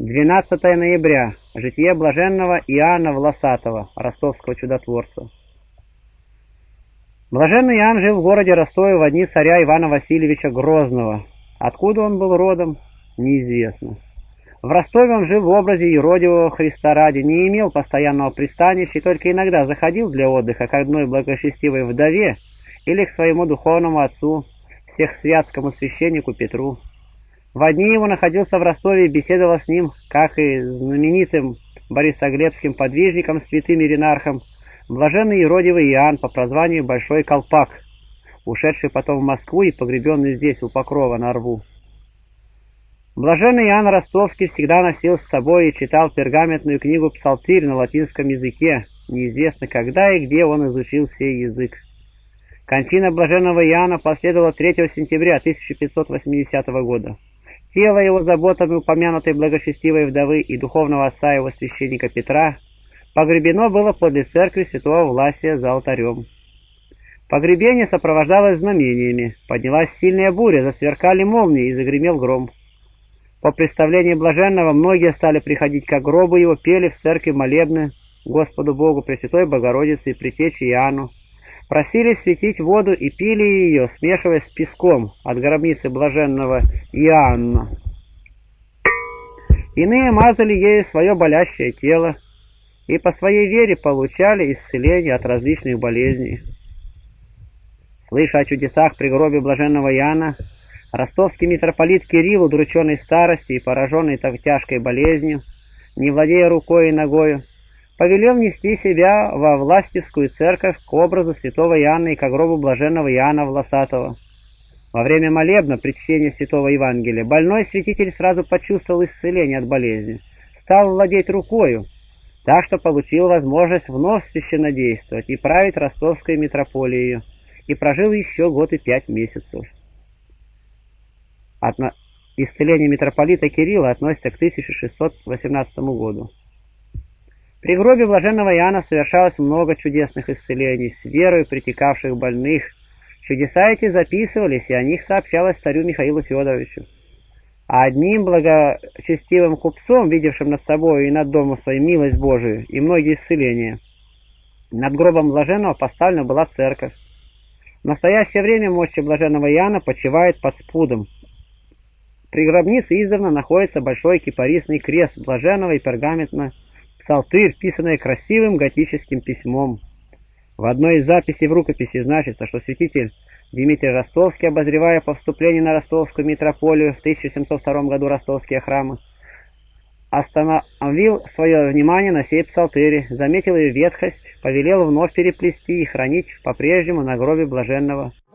12 ноября. Житие блаженного Иоанна Власатого, ростовского чудотворца. Блаженный Иоанн жил в городе Ростове в одни царя Ивана Васильевича Грозного. Откуда он был родом, неизвестно. В Ростове он жил в образе Еродивого Христа ради, не имел постоянного пристанища и только иногда заходил для отдыха к одной благочестивой вдове или к своему духовному отцу, всехсвятскому священнику Петру. В одни его находился в Ростове и беседовал с ним, как и знаменитым борисоглебским подвижником, святым Иринархом, блаженный Иродивый Иоанн по прозванию Большой Колпак, ушедший потом в Москву и погребенный здесь, у Покрова, на Рву. Блаженный Иоанн Ростовский всегда носил с собой и читал пергаментную книгу «Псалтырь» на латинском языке, неизвестно когда и где он изучил сей язык. Кончина блаженного Иоанна последовала 3 сентября 1580 года. Тело его заботами упомянутой благочестивой вдовы и духовного отца его священника Петра погребено было подле церкви святого Власия за алтарем. Погребение сопровождалось знамениями. Поднялась сильная буря, засверкали молнии и загремел гром. По представлению блаженного многие стали приходить к гробу его, пели в церкви молебны Господу Богу, Пресвятой Богородице и Пресечи Иоанну, Просили светить воду и пили ее, смешивая с песком от гробницы блаженного Иоанна. Иные мазали ею свое болящее тело и по своей вере получали исцеление от различных болезней. Слыша о чудесах при гробе блаженного Иоанна, ростовский митрополит Кирилл, удрученный старостью и пораженный так тяжкой болезнью, не владея рукой и ногою, повелел нести себя во властевскую церковь к образу святого Иоанна и к гробу блаженного Иоанна Власатого. Во время молебна при чтении святого Евангелия больной святитель сразу почувствовал исцеление от болезни, стал владеть рукою, так что получил возможность вновь священнодействовать и править ростовской митрополией, и прожил еще год и пять месяцев. От исцеления митрополита Кирилла относится к 1618 году. При гробе блаженного Иоанна совершалось много чудесных исцелений, с верой притекавших больных. Чудеса эти записывались, и о них сообщалось царю Михаилу Федоровичу. А одним благочестивым купцом, видевшим над собой и над домом своей милость Божию и многие исцеления, над гробом блаженного поставлена была церковь. В настоящее время мощи блаженного Иоанна почивает под спудом. При гробнице издавна находится большой кипарисный крест блаженного и пергаментно псалтырь, писанная красивым готическим письмом. В одной из записей в рукописи значится, что святитель Дмитрий Ростовский, обозревая по вступлению на ростовскую митрополию в 1702 году ростовские храмы, остановил свое внимание на сей псалтыре, заметил ее ветхость, повелел вновь переплести и хранить по-прежнему на гробе блаженного